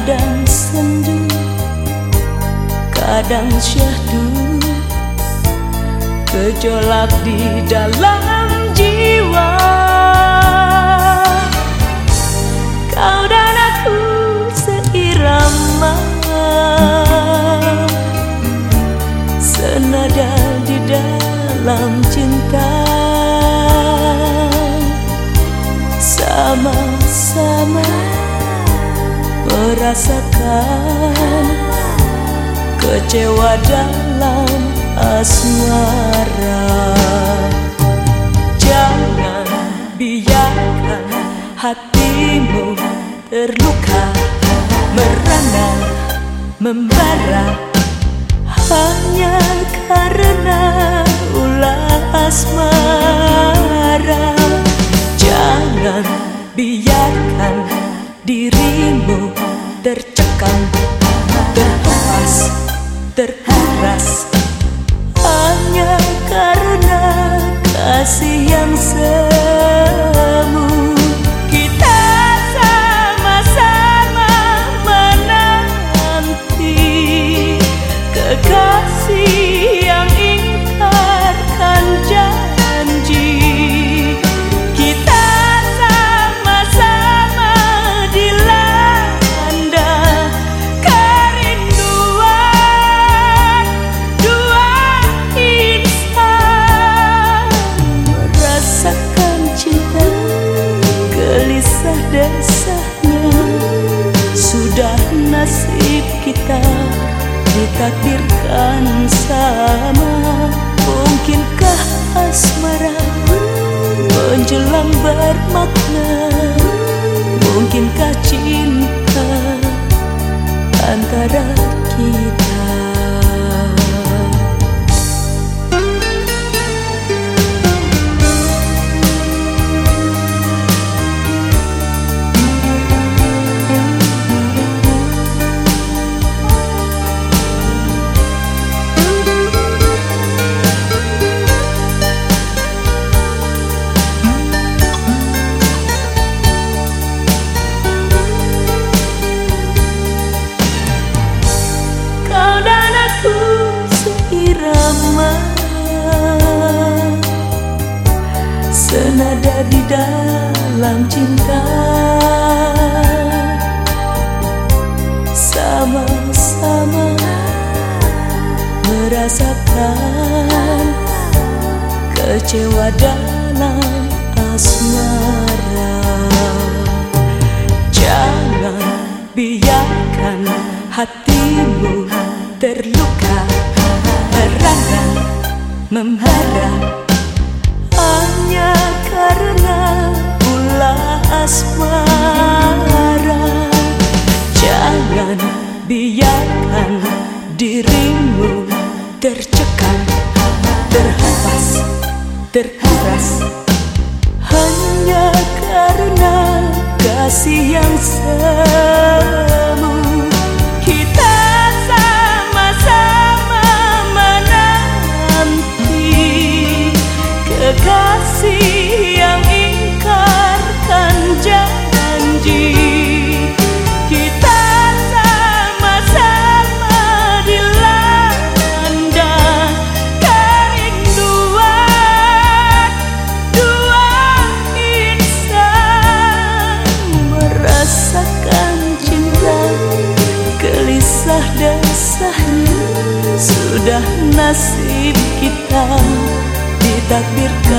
Kadang sendu Kadang syahdu. Gejolak di dalam jiwa. Kau dan aku seirama. Senada di dalam cinta. Sama-sama merasakan kecewa dalam asmara. Jangan biarkan hatimu terluka Merana, membara. Hanya karena ulah asmara terkuras hanya karena kasih yang semu desahnya Sudah nasib kita ditakdirkan sama. Mungkinkah asmara menjelang bermakna? Mungkinkah cinta antara kita Di dalam cinta. Sama-sama merasakan Kecewa dalam asmara. Jangan biarkan hatimu terluka Merana, membara Hanya karena ulah asmara. Jangan biarkan dirimu tercekam Terhempas, terkuras. Hanya karena kasih yang semu nasib kita ditakdirkan